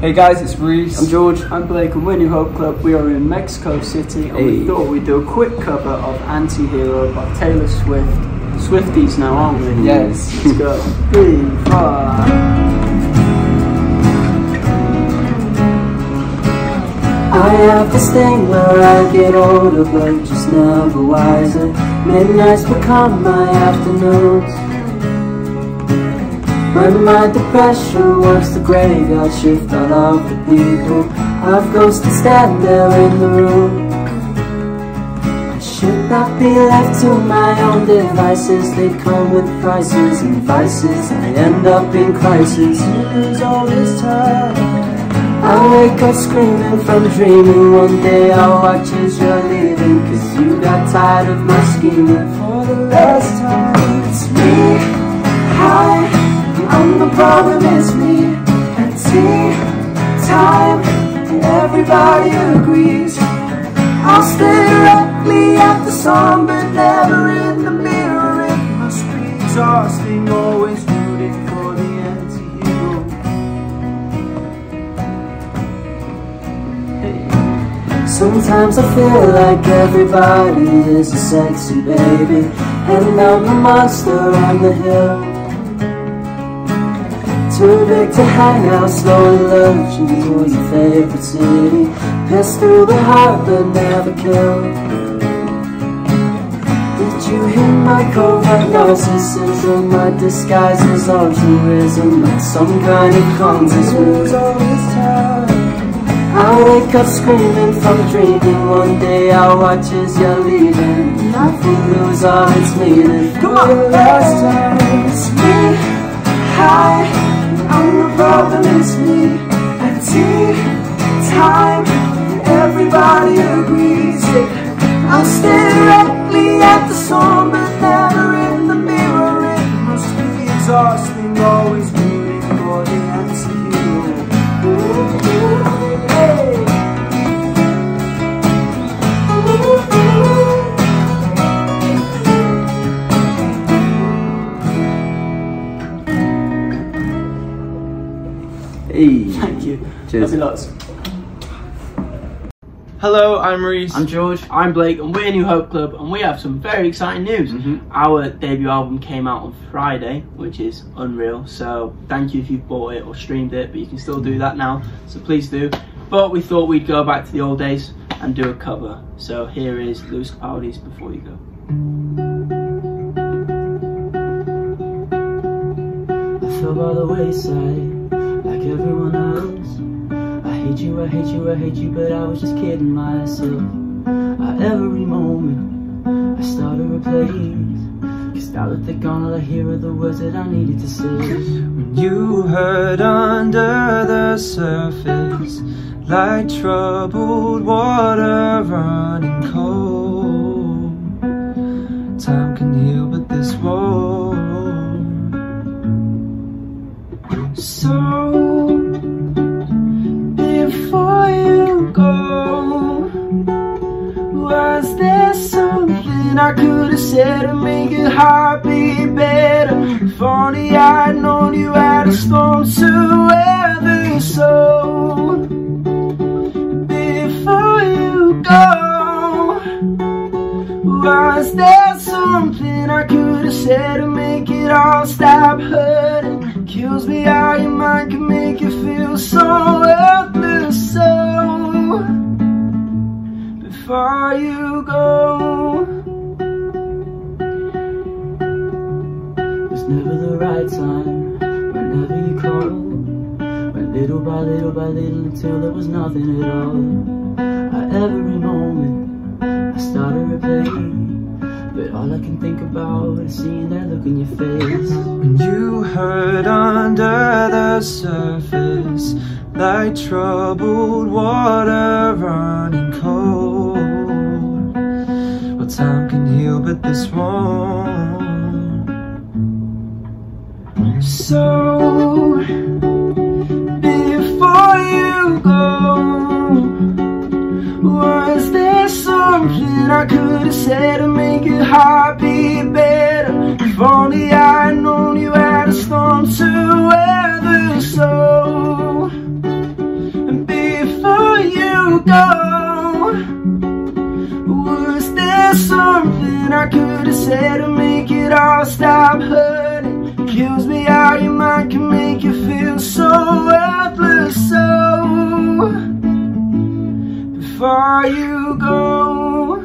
Hey guys, it's Reese. I'm George. I'm Blake and we're New Hope Club. We are in Mexico City and we thought we'd do a quick cover of Anti-Hero by Taylor Swift. Swifties now, aren't we? Yes. Let's go. Three, five. I have this thing where I get older but just never wiser Midnights become my afternoons When my depression works the graveyard shift all of the people. I've ghosts to stand there in the room. I should not be left to my own devices. They come with prices and vices. I end up in crisis. You lose all this time. I wake up screaming from dreaming. One day I'll watch as you're leaving. Cause you got tired of my scheming. For the last time It's me, I'm the problem, it's me. And tea time And everybody agrees. I'll stare directly at the sun But never in the mirror It must be exhausting Always rooting for the anti-hero Sometimes I feel like everybody is a sexy baby. And I'm the monster on the hill Too big to hang out, slowly lurching to your favorite city? Pass through the heart but never kill. Did you hear my covert narcissism? My disguise is altruism Like some kind of consciousness I wake up screaming from dreaming One day I'll watch as you're leaving. Nothing lose all its meaning. Come on, last time It's me, hi I'm the it's me At tea time Everybody agrees yeah. I'll stare directly at the sun But never in the mirror It must be exhausting Always Cheers. Love you lots. Hello, I'm Reese. I'm George. I'm Blake and we're New Hope Club and we have some very exciting news. Mhm. Our debut album came out on Friday, which is unreal. So thank you if you've bought it or streamed it, but you can still do that now. So please do. But we thought we'd go back to the old days and do a cover. So here is Lewis Capaldi's Before You Go. I fell by the wayside like everyone else. I hate you, I hate you, I hate you, but I was just kidding myself. At every moment, I started a place. Cause now that they're gone, all I hear are the words that I needed to say. When you hurt under the surface Like troubled water running cold Time can heal but this won't So I could have said to make your heart beat better? If only I'd known you had a storm to weather. So before you go, was there something I could have said to make it all stop hurting? Kills me how your mind can make you feel so worthless. So before you go. Never the right time whenever you called. Went little by little by little until there was nothing at all. Every moment, I started to replay. But all I can think about is seeing that look in your face. When you hurt under the surface Like troubled water running cold Well, time can heal, but this won't So, before you go Was there something I could have said to make your heart beat better? If only I'd known you had a storm to weather. So before you go, was there something I could have said to make it all stop hurting? Kills so worthless. So before you go.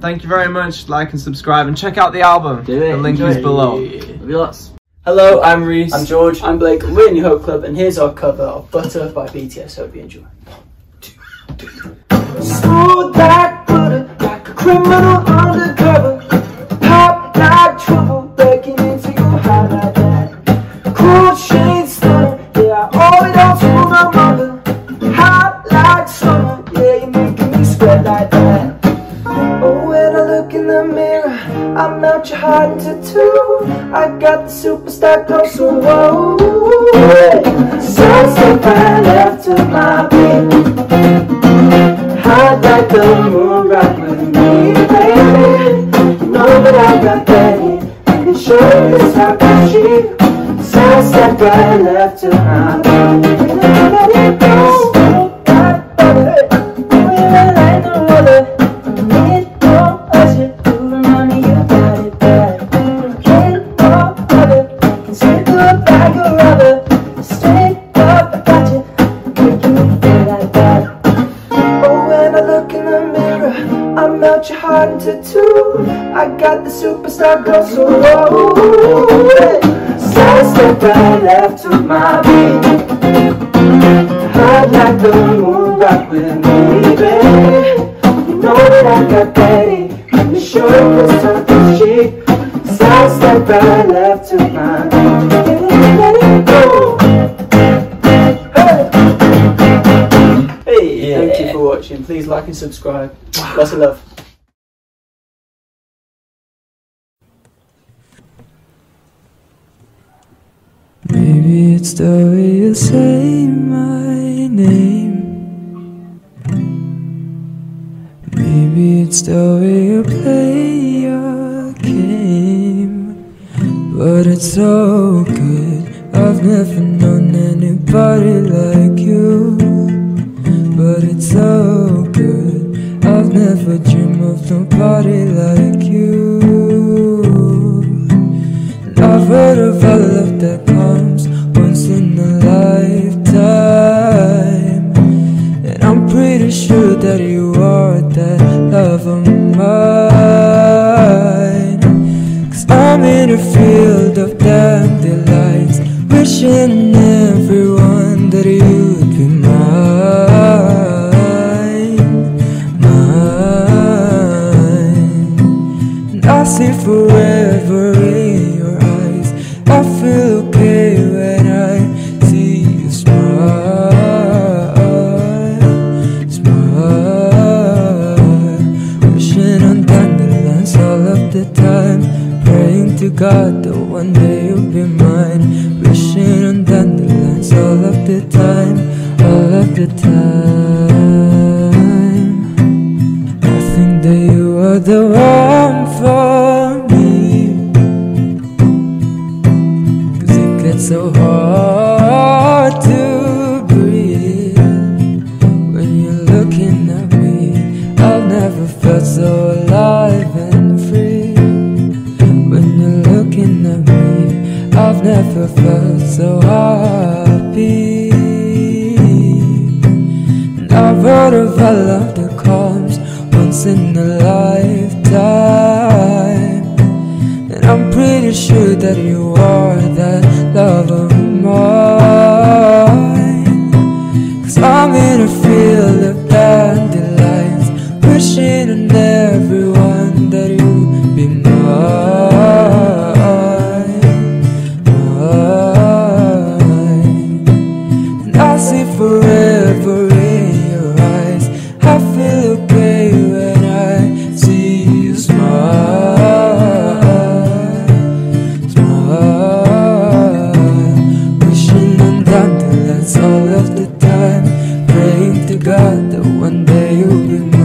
Thank you very much. Like and subscribe and check out the album. Do it. The link enjoy is it. below. Love you lots. Hello, I'm Reese. I'm George. I'm Blake. and We're in your Hope Club, and here's our cover of Butter by BTS. Hope you enjoy. Smooth like butter, like a criminal undercover. I melt your heart into two. I got the superstar glow, so whoa. Sunset right left to my beat. Hot like the moon, rock with me, baby. You know that I got that heat. I can show you this rock and sheep. Sunset right left to my beat. Two. I got the superstar glow, so low. Side step right left to my beat. Hot like the moon, rock with me, baby. You know that I got heat. Let me show you this something cheap. Side step right left to my beat. Hey, thank you for watching. Please like and subscribe. Lots of love. Maybe it's the way you say my name. Maybe it's the way you play your game. But it's so good. I've never known anybody like you. But it's so good. I've never dreamed of nobody like you. And I've heard of Cause I'm in a field of dandelions, wishing everyone that you'd be mine. Mine. And I see forever Dandelions all of the time, praying to God that one day you'll be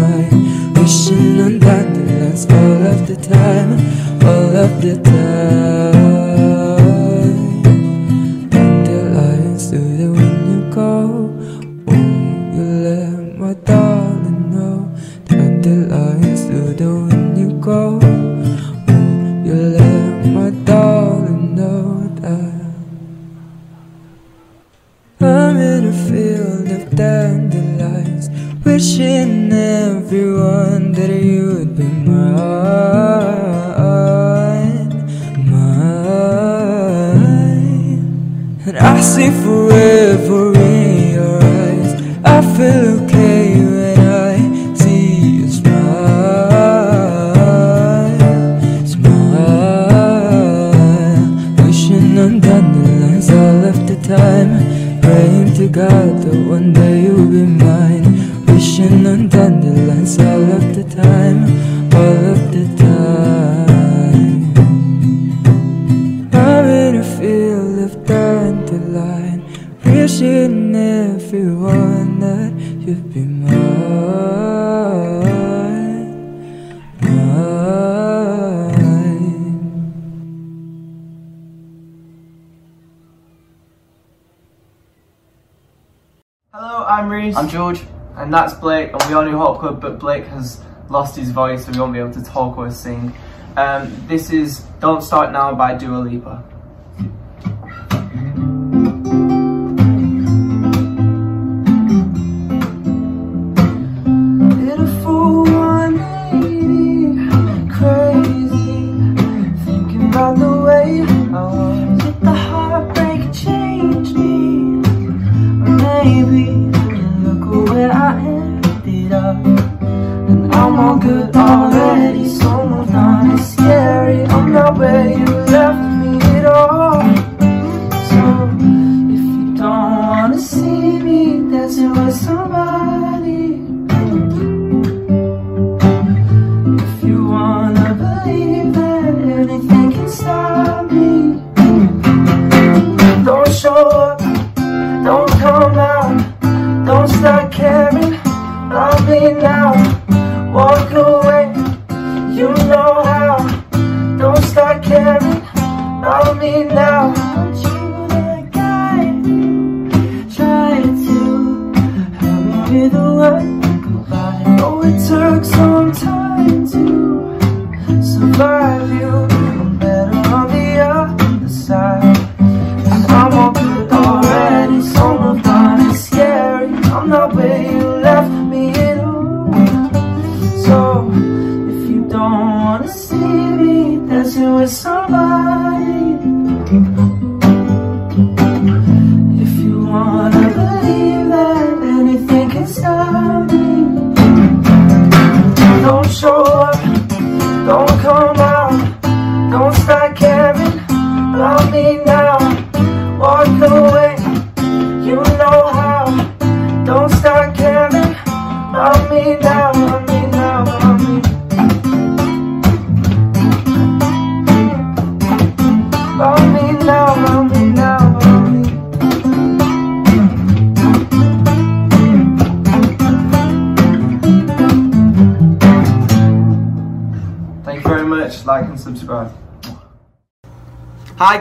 voice, so we won't be able to talk or sing. Um, this is Don't Start Now by Dua Lipa.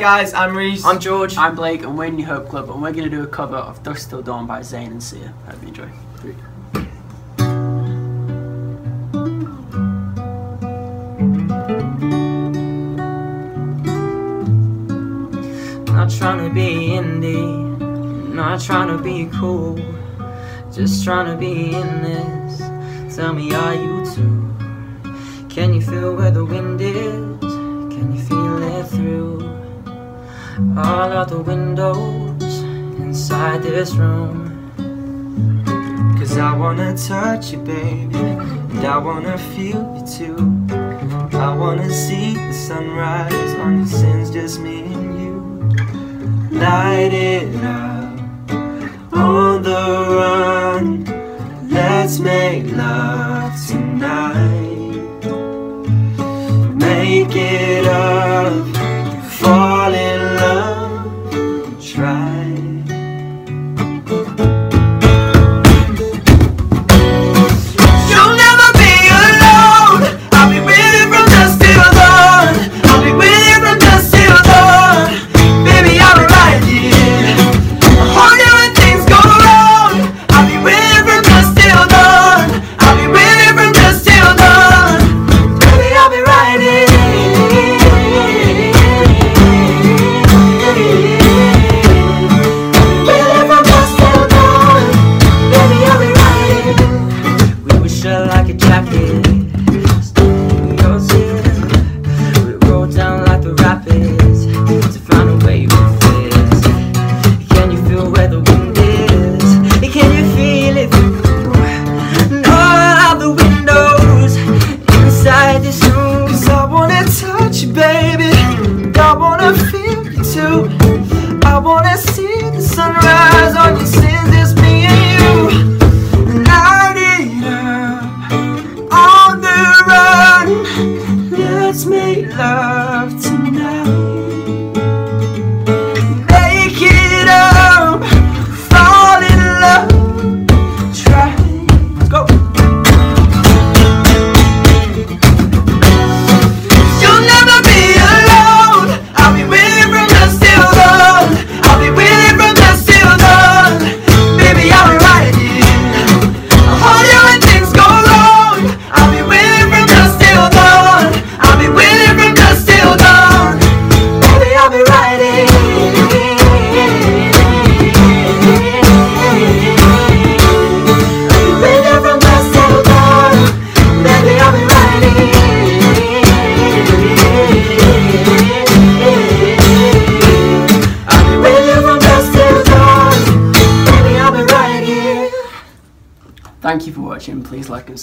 guys, I'm Reese. I'm George. I'm Blake, and we're in your Hope Club, and we're going to do a cover of Dusk Till Dawn by Zayn and Sia. Hope you enjoy. Three. Not trying to be indie, not trying to be cool, just trying to be in this. Tell me, are you too? Can you feel where the wind is? Can you feel it through? All of the windows inside this room. Cause I wanna touch you, baby And I wanna feel you too. I wanna see the sunrise on your sins, just me and you. Light it up, on the run. Let's make love tonight. Make it up.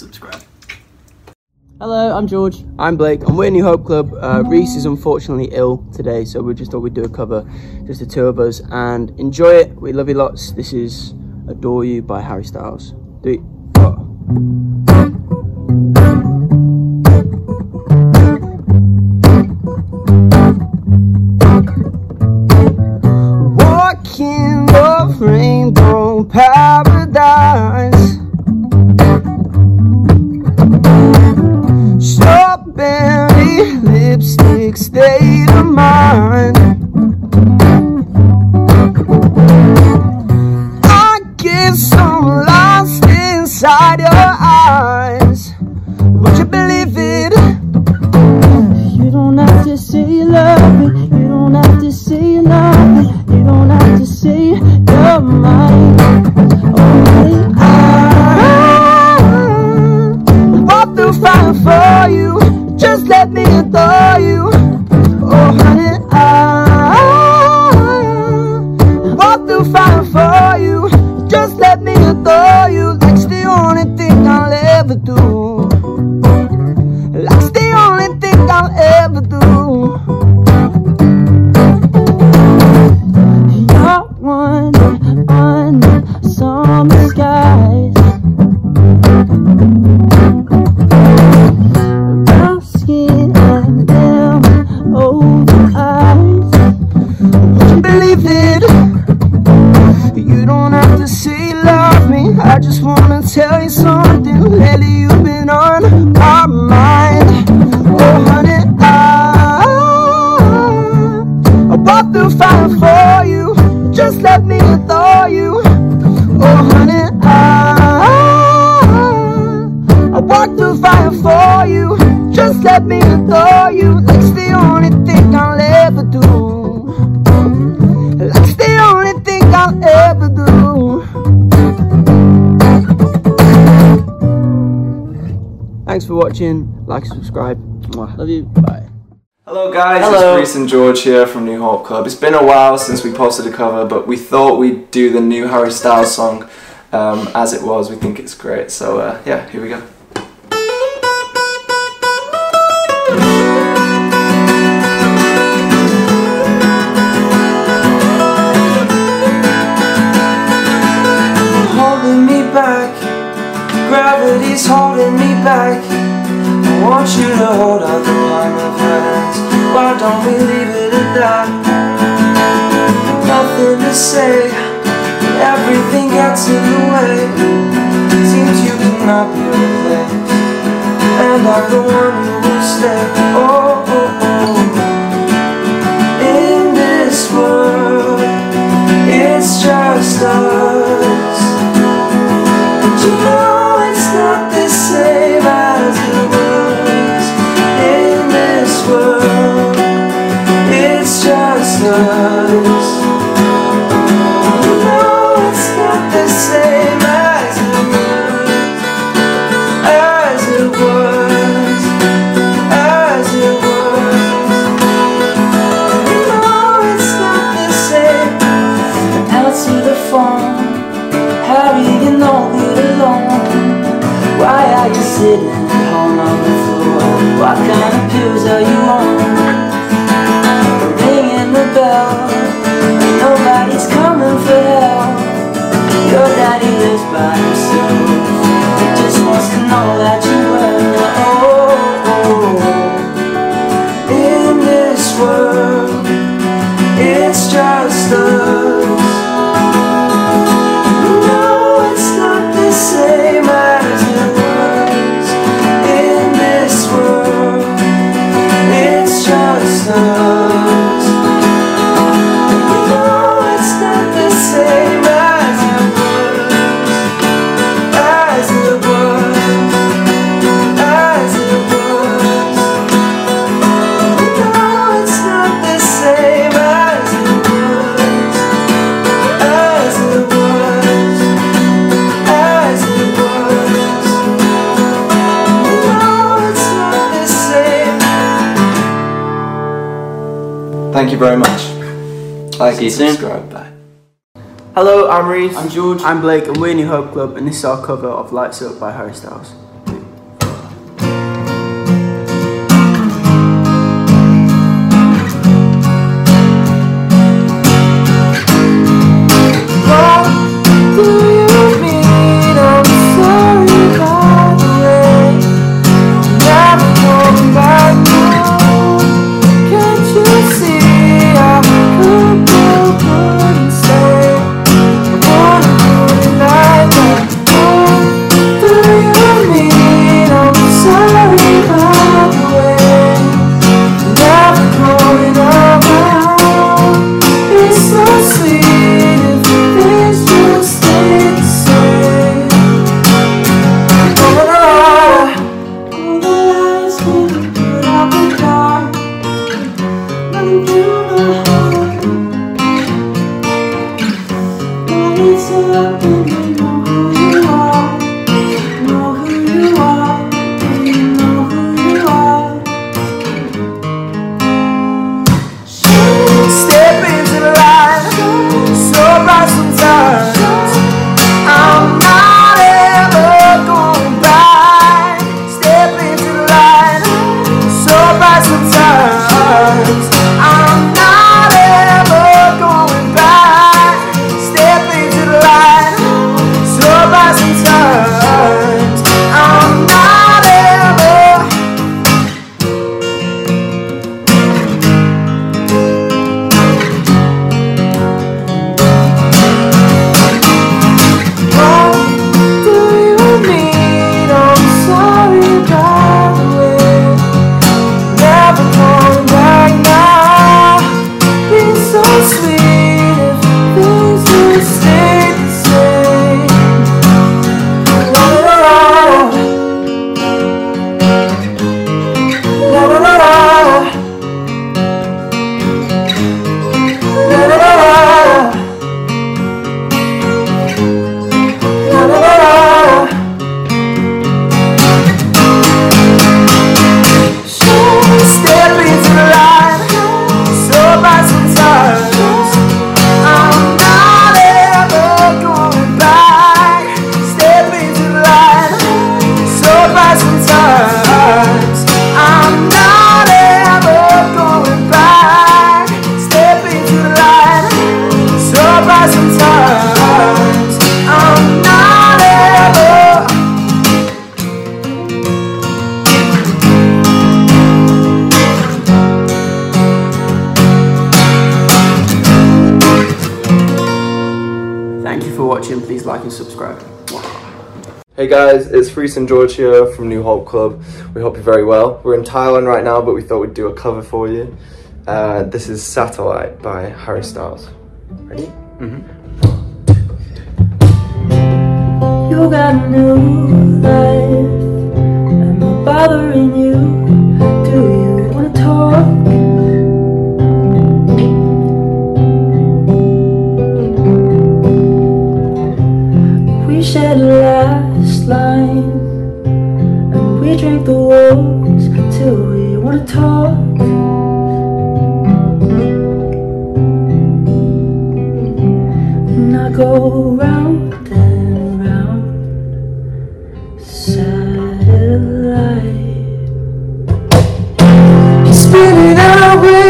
and subscribe. Hello, I'm George. I'm Blake, I'm with New Hope Club. Uh, Reese is unfortunately ill today, so we just thought we'd do a cover, just the two of us, and enjoy it. We love you lots. This is Adore You by Harry Styles. Three, four. too fine for you. Just let me adore you. Oh, honey. Mason George here from New Hope Club. It's been a while since we posted a cover, but we thought we'd do the new Harry Styles song um, as it was. We think it's great. So uh, yeah, here we go. gravity's holding me back. I want you to hold out the palm of hands. I don't believe it at that Nothing to say. Everything gets in the way. Seems you cannot be replaced. And I'm the one who will stay. Oh, Thank you very much. I See you subscribe. Bye. Hello, I'm Reese. I'm George. I'm Blake, and we're in your Hope Club, and this is our cover of Lights Up by Harry Styles. Watching. Hey guys, it's Reese and George here from New Hope Club. We hope you're very well. We're in Thailand right now, but we thought we'd do a cover for you. Uh, this is Satellite by Harry Styles. Ready? Mm-hmm. You got a new life, am I bothering you? Do you wanna talk? said last line And we drink the walls till we wanna talk. And I go round and round Satellite. Spinning out waiting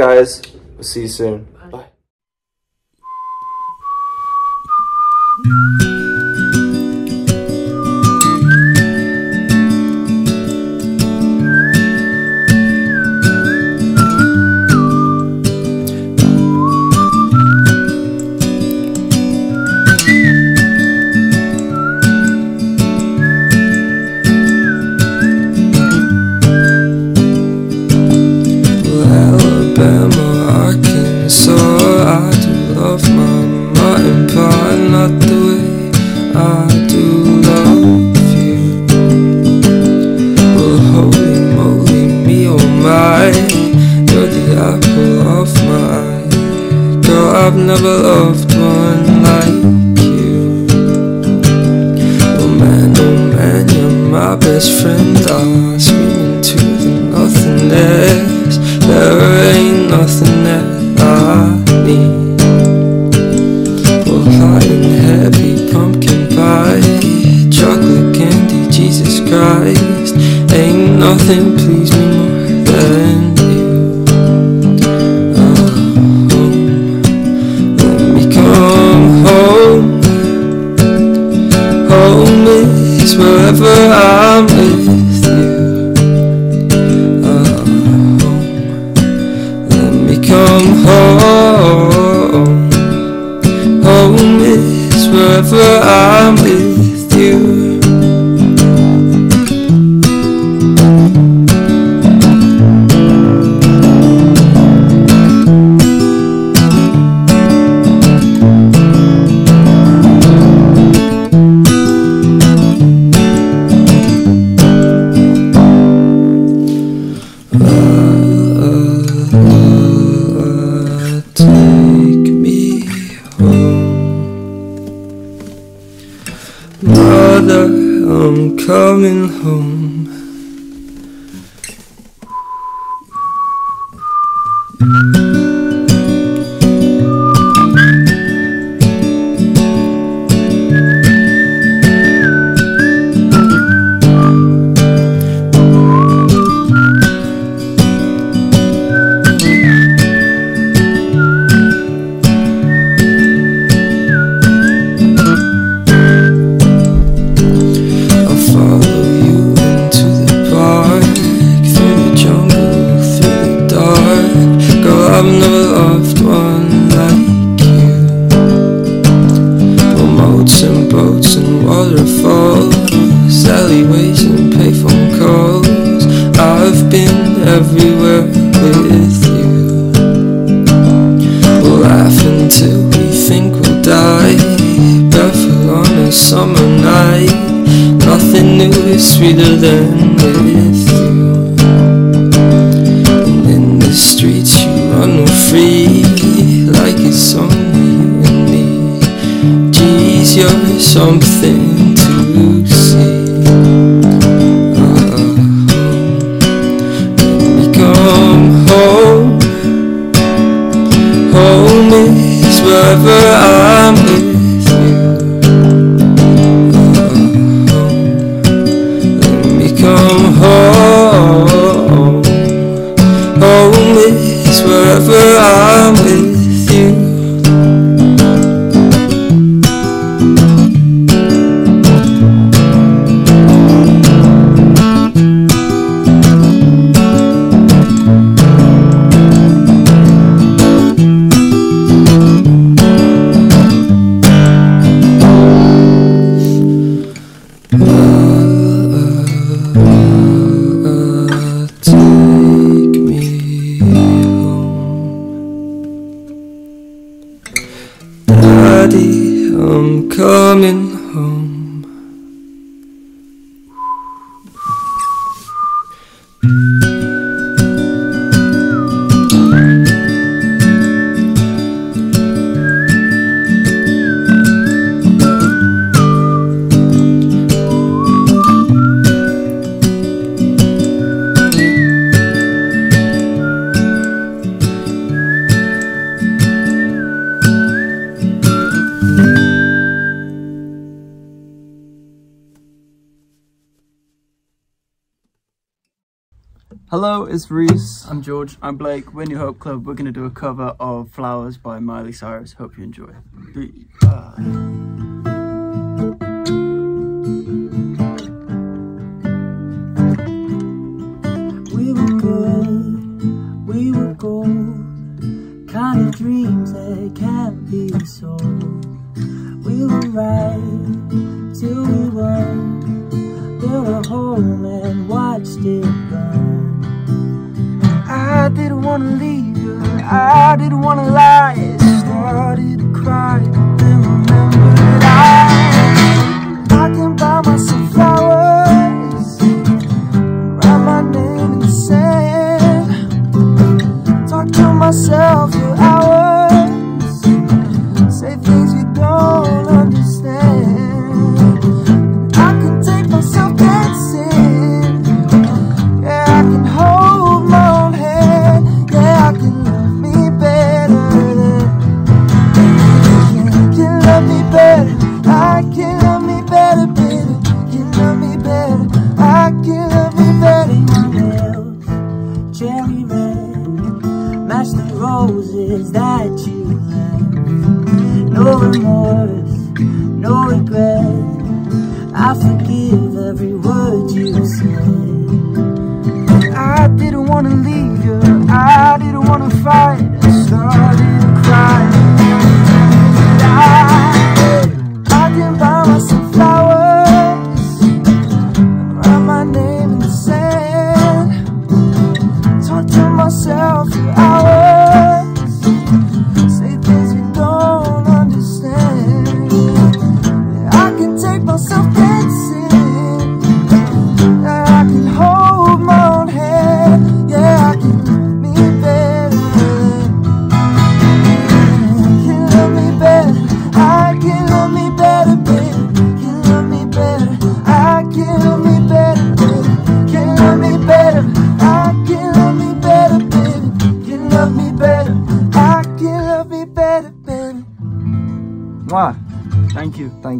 guys. We'll see you soon. Wherever I'm I'm Blake. We're New Hope Club. We're going to do a cover of Flowers by Miley Cyrus. Hope you enjoy. Uh...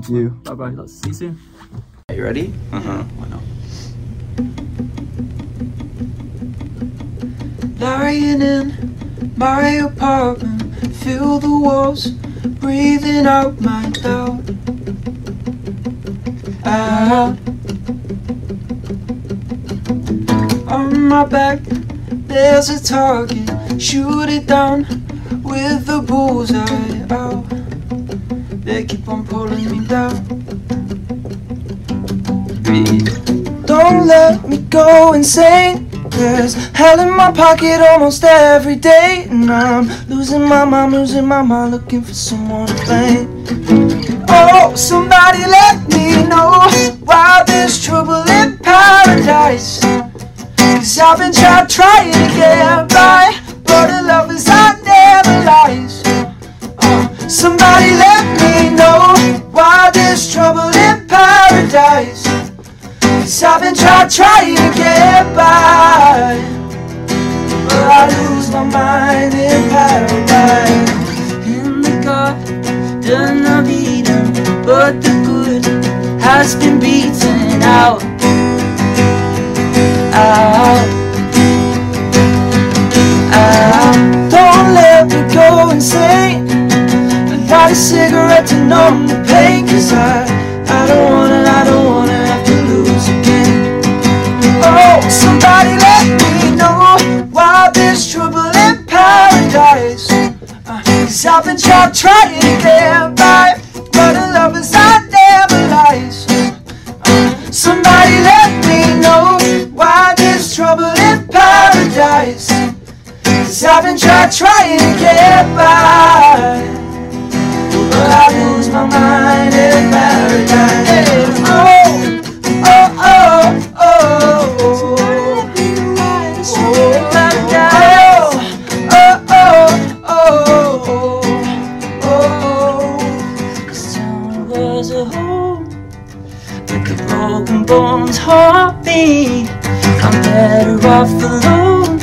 Thank you. Bye bye. Let's see you soon. Are you ready? Uh-huh. Why not? Lying in my apartment, feel the walls breathing out my doubt. Out. On my back, there's a target. Shoot it down with the bullseye out. They keep on pulling me Don't let me go insane. There's hell in my pocket almost every day. And I'm losing my mind, losing my mind, looking for someone to blame. Oh, somebody let me know why there's trouble in paradise. Cause I've been trying, trying to get by, Cause I've been trying, trying to get by, but I lose my mind in paradise. In the garden of Eden, but the good has been beaten out. Out. Out. Don't let me go insane. Light a cigarette to numb the pain Cause I, I don't wanna, I don't wanna I've been trying, get by But the love is I never lies Somebody let me know Why there's trouble in paradise. Cause I've been trying, trying to get by. But I lose my mind in paradise. bones heartbeat. I'm better off alone.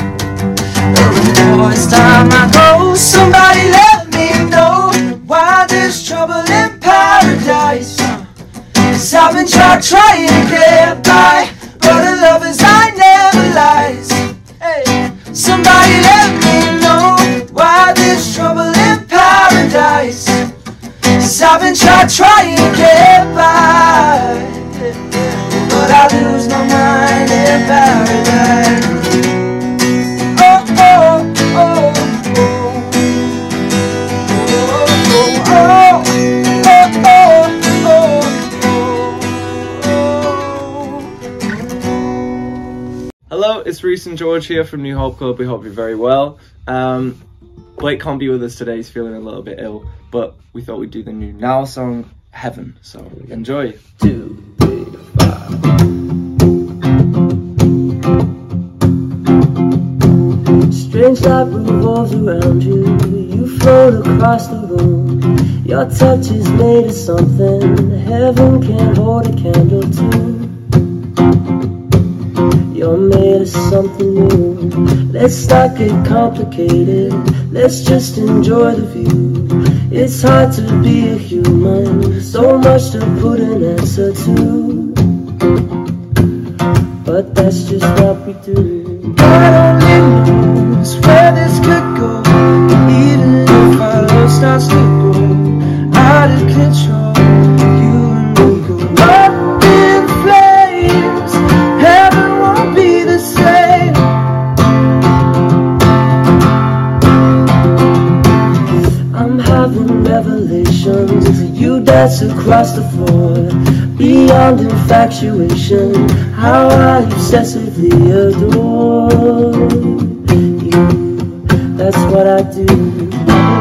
But before it's time I go Somebody let me know Why there's trouble in paradise. Cause I've been trying, trying to get by But the lovers I never lies. Somebody let me know Why there's trouble in paradise. Cause I've been trying, trying to get by lose mind in paradise. Oh, oh, oh, oh. Oh, oh, oh, oh, oh, oh. Hello, it's Reese and George here from New Hope Club. We hope you're very well. Um, Blake can't be with us today, he's feeling a little bit ill, but we thought we'd do the new Niall song, Heaven. So enjoy. Two, three, five. Strange light revolves around you. You float across the room. Your touch is made of something heaven can't hold a candle to. You're made of something new. Let's not get complicated. Let's just enjoy the view. It's hard to be a human. So much to put an answer to. But that's just what we do. God only knows where this could go. Even if our love starts to go out of control, you and me go up in flames. Heaven won't be the same. I'm having revelations. You dance across the floor. Beyond infatuation, how I obsessively adore you. That's what I do.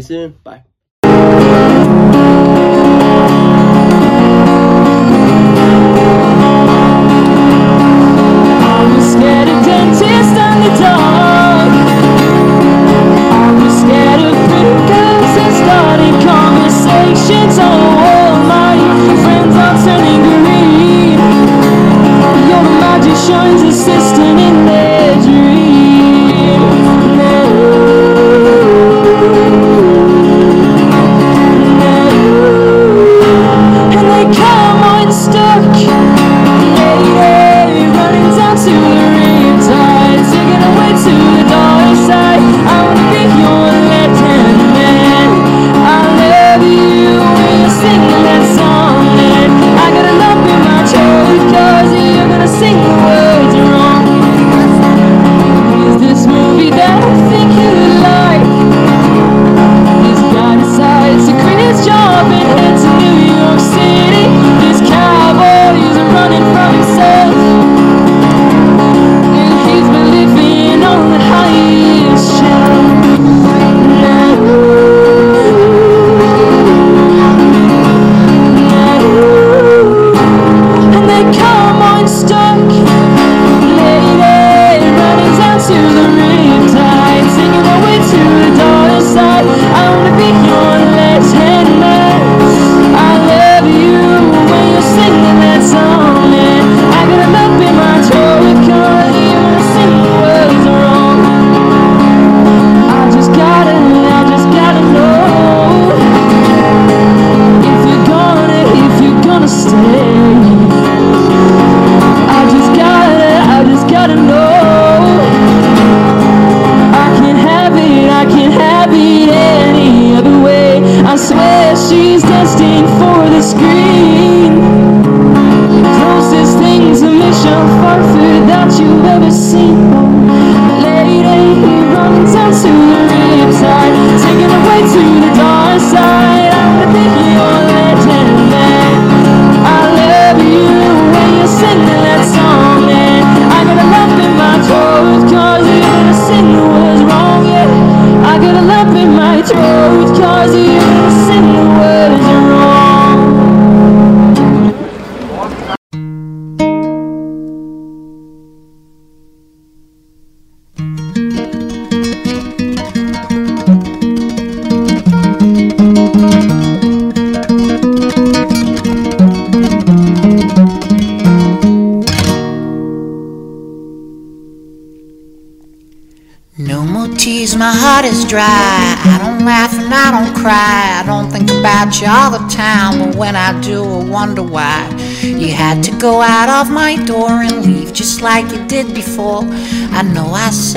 See you soon. Bye.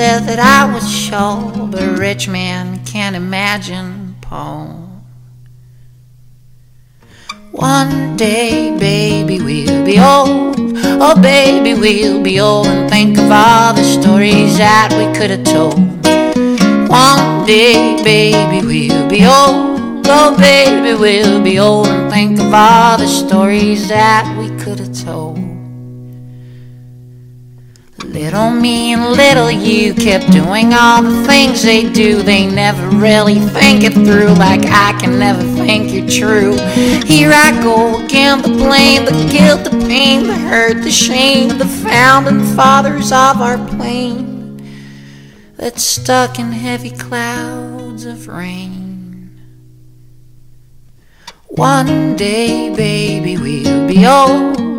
Said that I was sure, but a rich man can't imagine Paul. One day, baby, we'll be old. Oh, baby, we'll be old and think of all the stories that we could have told. One day, baby, we'll be old. Oh, baby, we'll be old and think of all the stories that we Little me and little you kept doing all the things they do. They never really think it through, like I can never think you're true. Here I go again, the blame, the guilt, the pain, the hurt, the shame, the founding fathers of our plane that's stuck in heavy clouds of rain. One day, baby, we'll be old.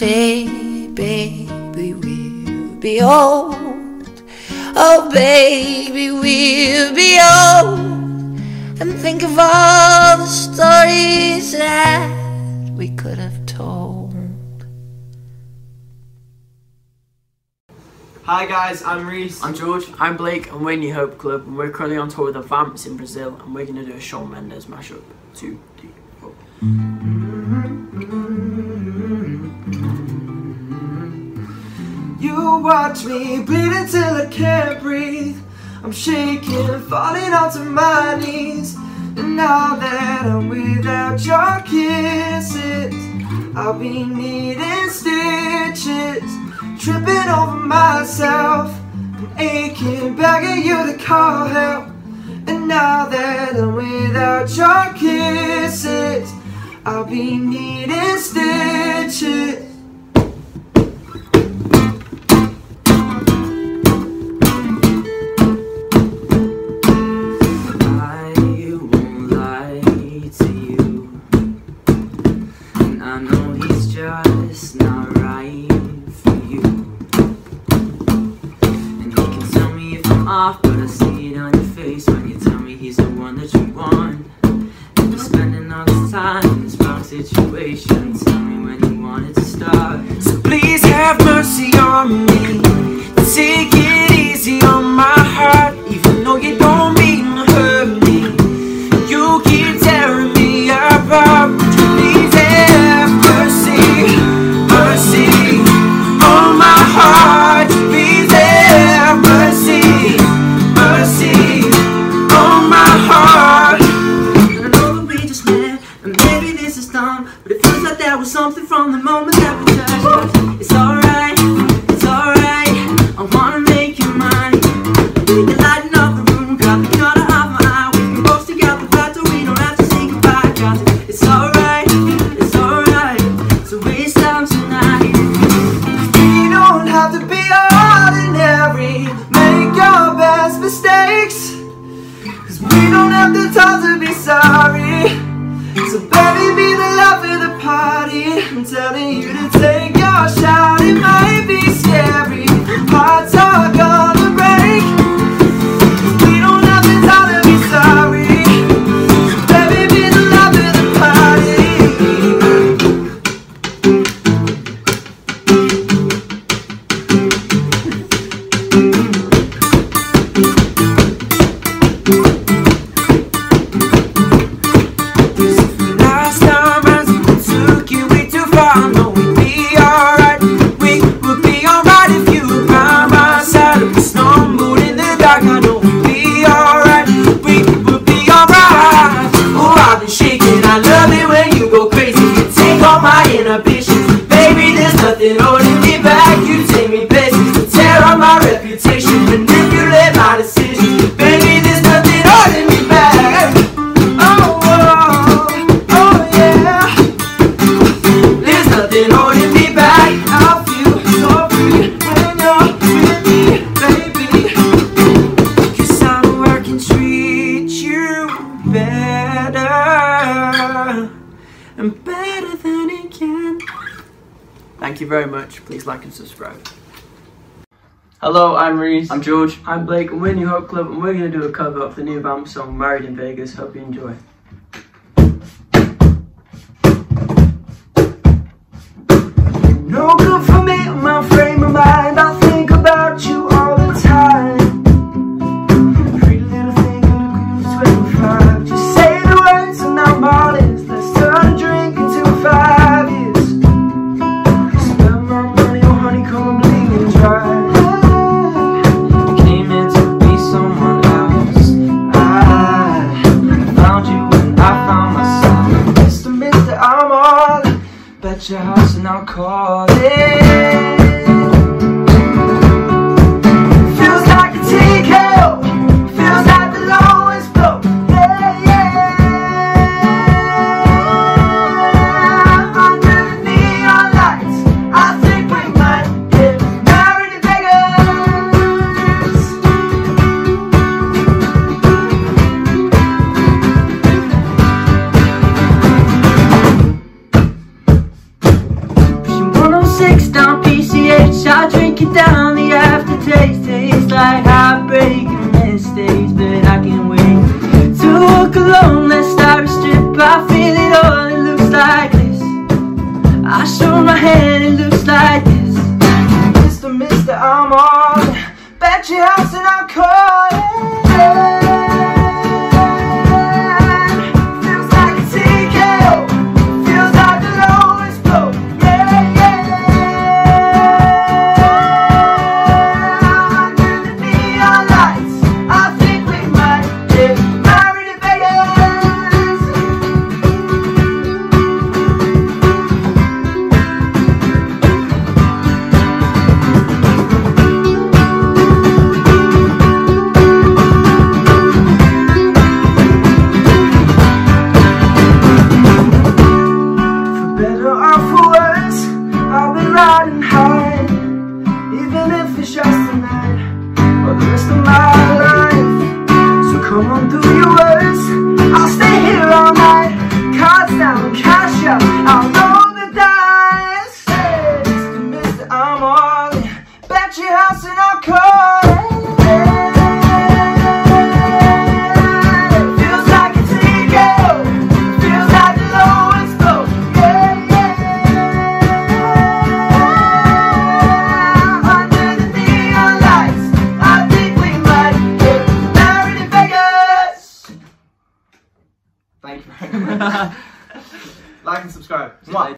day, baby, we'll be old. Oh, baby, we'll be old. And think of all the stories that we could have told. Hi guys, I'm Reese. I'm George. I'm Blake, and we're New Hope Club, and we're currently on tour with the Vamps in Brazil, and we're going to do a Shawn Mendes mashup. Two, three, four. You watch me bleed until I can't breathe. I'm shaking, falling onto my knees. And now that I'm without your kisses, I'll be needing stitches, tripping over myself, and aching, begging you to call help. And now that I'm without your kisses, I'll be needing stitches. nothing holding me back. I feel so free when you're with me, baby. Cause I'm working can treat you better and better than it can. Thank you very much. Please like and subscribe. Hello, I'm Reese. I'm George. I'm Blake, and we're New Hope Club, and we're going to do a cover of the new Vamps song, Married in Vegas. Hope you enjoy.